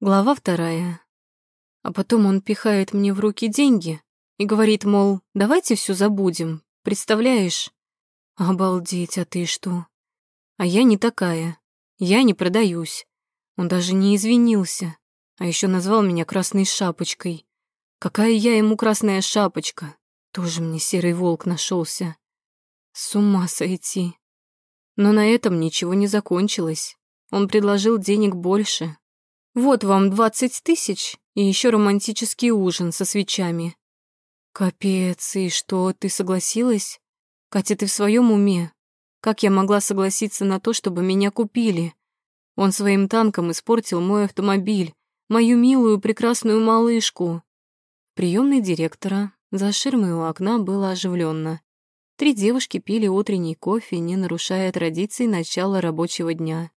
Глава вторая. А потом он пихает мне в руки деньги и говорит, мол, давайте все забудем, представляешь? Обалдеть, а ты что? А я не такая. Я не продаюсь. Он даже не извинился, а еще назвал меня красной шапочкой. Какая я ему красная шапочка? Тоже мне серый волк нашелся. С ума сойти. Но на этом ничего не закончилось. Он предложил денег больше, вот вам двадцать тысяч и еще романтический ужин со свечами. Капец, и что, ты согласилась? Катя, ты в своем уме? Как я могла согласиться на то, чтобы меня купили? Он своим танком испортил мой автомобиль, мою милую прекрасную малышку. Приемный директора за ширмой у окна было оживленно. Три девушки пили утренний кофе, не нарушая традиций начала рабочего дня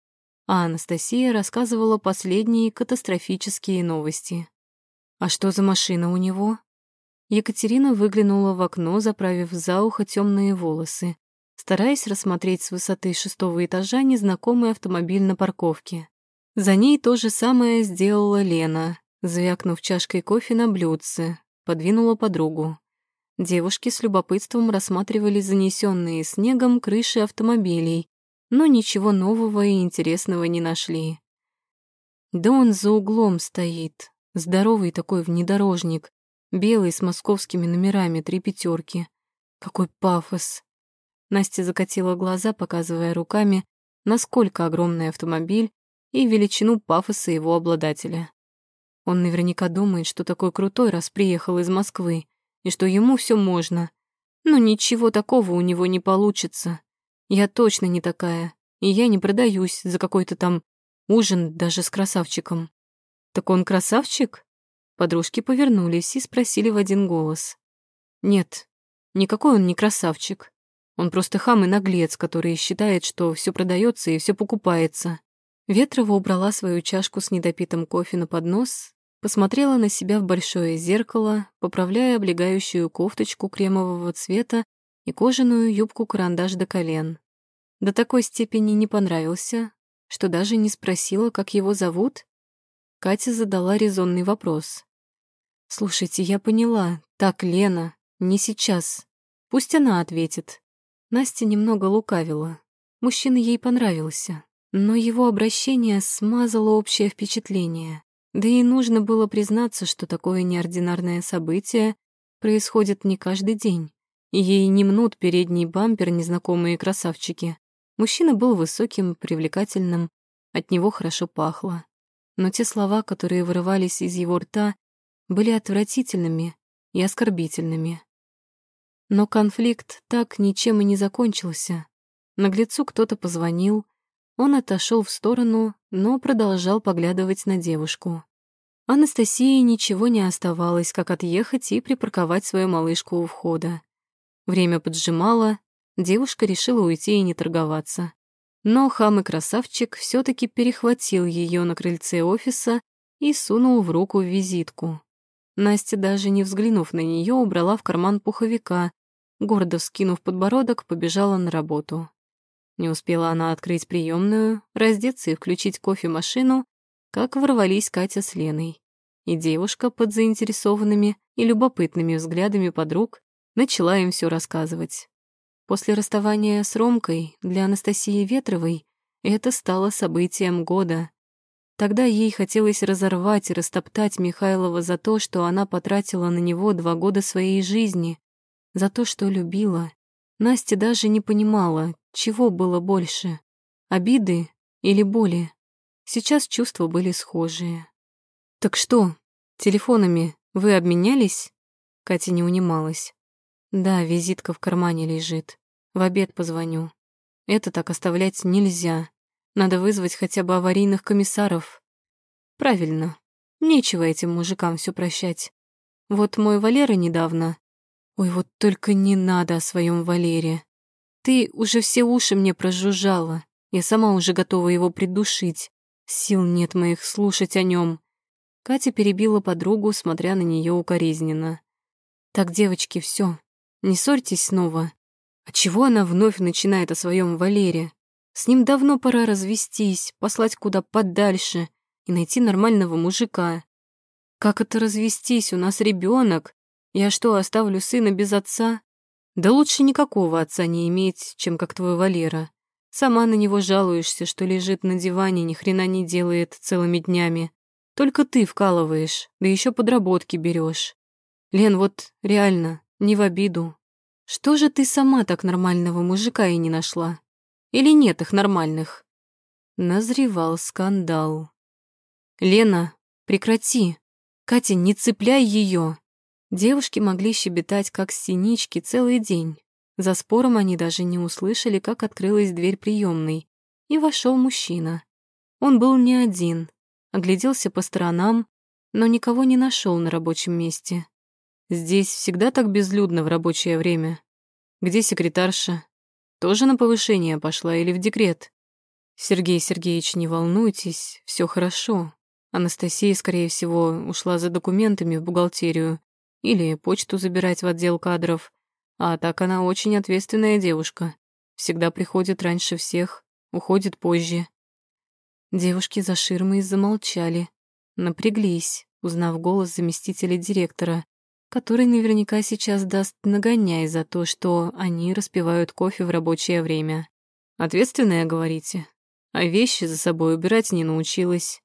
а Анастасия рассказывала последние катастрофические новости. «А что за машина у него?» Екатерина выглянула в окно, заправив за ухо темные волосы, стараясь рассмотреть с высоты шестого этажа незнакомый автомобиль на парковке. За ней то же самое сделала Лена, звякнув чашкой кофе на блюдце, подвинула подругу. Девушки с любопытством рассматривали занесенные снегом крыши автомобилей, но ничего нового и интересного не нашли. Да он за углом стоит, здоровый такой внедорожник, белый с московскими номерами, три пятерки. Какой пафос. Настя закатила глаза, показывая руками, насколько огромный автомобиль и величину пафоса его обладателя. Он наверняка думает, что такой крутой, раз приехал из Москвы, и что ему все можно. Но ничего такого у него не получится. Я точно не такая, и я не продаюсь за какой-то там ужин даже с красавчиком. Так он красавчик? Подружки повернулись и спросили в один голос. Нет, никакой он не красавчик. Он просто хам и наглец, который считает, что все продается и все покупается. Ветрова убрала свою чашку с недопитым кофе на поднос, посмотрела на себя в большое зеркало, поправляя облегающую кофточку кремового цвета и кожаную юбку-карандаш до колен. До такой степени не понравился, что даже не спросила, как его зовут. Катя задала резонный вопрос. «Слушайте, я поняла. Так, Лена, не сейчас. Пусть она ответит». Настя немного лукавила. Мужчина ей понравился, но его обращение смазало общее впечатление. Да и нужно было признаться, что такое неординарное событие происходит не каждый день. Ей не мнут передний бампер незнакомые красавчики. Мужчина был высоким, привлекательным, от него хорошо пахло. Но те слова, которые вырывались из его рта, были отвратительными и оскорбительными. Но конфликт так ничем и не закончился. Наглецу кто-то позвонил, он отошел в сторону, но продолжал поглядывать на девушку. Анастасии ничего не оставалось, как отъехать и припарковать свою малышку у входа. Время поджимало, девушка решила уйти и не торговаться. Но хам и красавчик все таки перехватил ее на крыльце офиса и сунул в руку визитку. Настя, даже не взглянув на нее, убрала в карман пуховика, гордо вскинув подбородок, побежала на работу. Не успела она открыть приемную, раздеться и включить кофемашину, как ворвались Катя с Леной. И девушка под заинтересованными и любопытными взглядами подруг начала им все рассказывать. После расставания с Ромкой для Анастасии Ветровой это стало событием года. Тогда ей хотелось разорвать и растоптать Михайлова за то, что она потратила на него два года своей жизни, за то, что любила. Настя даже не понимала, чего было больше — обиды или боли. Сейчас чувства были схожие. «Так что, телефонами вы обменялись?» Катя не унималась. Да, визитка в кармане лежит. В обед позвоню. Это так оставлять нельзя. Надо вызвать хотя бы аварийных комиссаров. Правильно. Нечего этим мужикам все прощать. Вот мой Валера недавно... Ой, вот только не надо о своем Валере. Ты уже все уши мне прожужжала. Я сама уже готова его придушить. Сил нет моих слушать о нем. Катя перебила подругу, смотря на нее укоризненно. Так, девочки, все, не ссорьтесь снова. А чего она вновь начинает о своем Валере? С ним давно пора развестись, послать куда подальше и найти нормального мужика. Как это развестись? У нас ребенок. Я что, оставлю сына без отца? Да лучше никакого отца не иметь, чем как твой Валера. Сама на него жалуешься, что лежит на диване, ни хрена не делает целыми днями. Только ты вкалываешь, да еще подработки берешь. Лен, вот реально, не в обиду. Что же ты сама так нормального мужика и не нашла? Или нет их нормальных? Назревал скандал. Лена, прекрати. Катя, не цепляй ее. Девушки могли щебетать, как синички, целый день. За спором они даже не услышали, как открылась дверь приемной, и вошел мужчина. Он был не один, огляделся по сторонам, но никого не нашел на рабочем месте. Здесь всегда так безлюдно в рабочее время. Где секретарша? Тоже на повышение пошла или в декрет? Сергей Сергеевич, не волнуйтесь, все хорошо. Анастасия, скорее всего, ушла за документами в бухгалтерию или почту забирать в отдел кадров. А так она очень ответственная девушка. Всегда приходит раньше всех, уходит позже. Девушки за ширмой замолчали, напряглись, узнав голос заместителя директора, который наверняка сейчас даст нагоняй за то, что они распивают кофе в рабочее время. Ответственная, говорите? А вещи за собой убирать не научилась.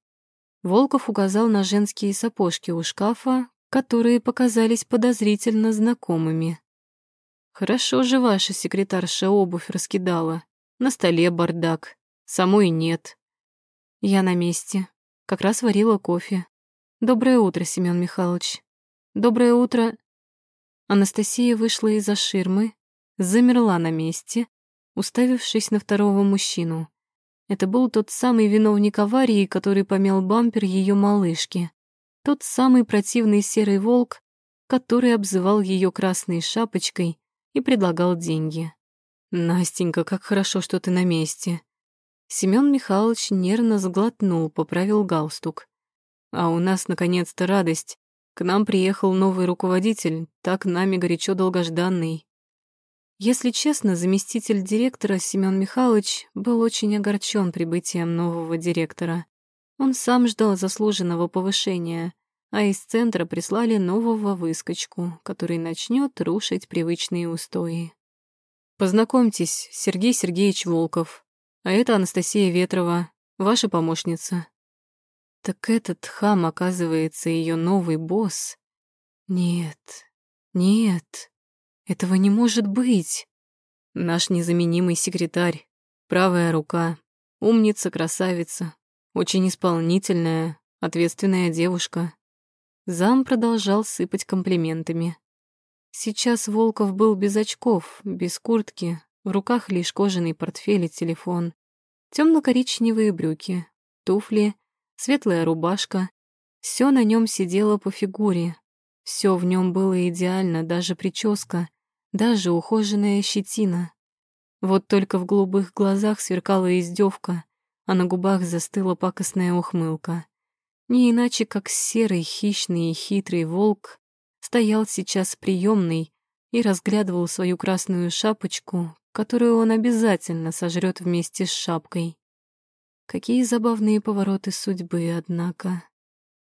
Волков указал на женские сапожки у шкафа, которые показались подозрительно знакомыми. «Хорошо же ваша секретарша обувь раскидала. На столе бардак. Самой нет». «Я на месте. Как раз варила кофе. Доброе утро, Семён Михайлович. Доброе утро». Анастасия вышла из-за ширмы, замерла на месте, уставившись на второго мужчину. Это был тот самый виновник аварии, который помял бампер ее малышки. Тот самый противный серый волк, который обзывал ее красной шапочкой и предлагал деньги. «Настенька, как хорошо, что ты на месте!» Семён Михайлович нервно сглотнул, поправил галстук. «А у нас, наконец-то, радость. К нам приехал новый руководитель, так нами горячо долгожданный. Если честно, заместитель директора Семён Михайлович был очень огорчен прибытием нового директора. Он сам ждал заслуженного повышения, а из центра прислали нового выскочку, который начнет рушить привычные устои. Познакомьтесь, Сергей Сергеевич Волков, а это Анастасия Ветрова, ваша помощница. Так этот хам, оказывается, ее новый босс. Нет, нет, этого не может быть. Наш незаменимый секретарь, правая рука, умница, красавица, очень исполнительная, ответственная девушка. Зам продолжал сыпать комплиментами. Сейчас Волков был без очков, без куртки, в руках лишь кожаный портфель и телефон. Темно-коричневые брюки, туфли, светлая рубашка. Все на нем сидело по фигуре. Все в нем было идеально, даже прическа, даже ухоженная щетина. Вот только в голубых глазах сверкала издевка, а на губах застыла пакостная ухмылка. Не иначе, как серый, хищный и хитрый волк стоял сейчас приемный и разглядывал свою красную шапочку, которую он обязательно сожрет вместе с шапкой. Какие забавные повороты судьбы, однако.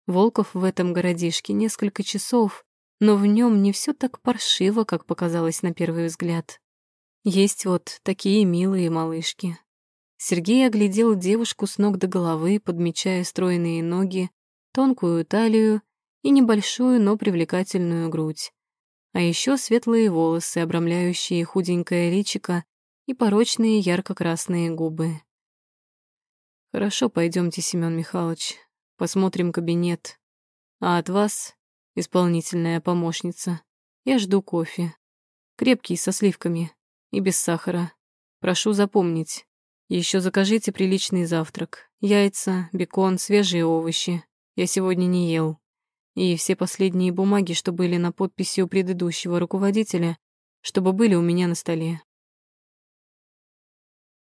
Волков в этом городишке несколько часов, но в нем не все так паршиво, как показалось на первый взгляд. Есть вот такие милые малышки, Сергей оглядел девушку с ног до головы, подмечая стройные ноги, тонкую талию и небольшую, но привлекательную грудь. А еще светлые волосы, обрамляющие худенькое личико и порочные ярко-красные губы. «Хорошо, пойдемте, Семен Михайлович, посмотрим кабинет. А от вас, исполнительная помощница, я жду кофе. Крепкий, со сливками и без сахара. Прошу запомнить, еще закажите приличный завтрак. Яйца, бекон, свежие овощи. Я сегодня не ел. И все последние бумаги, что были на подписи у предыдущего руководителя, чтобы были у меня на столе.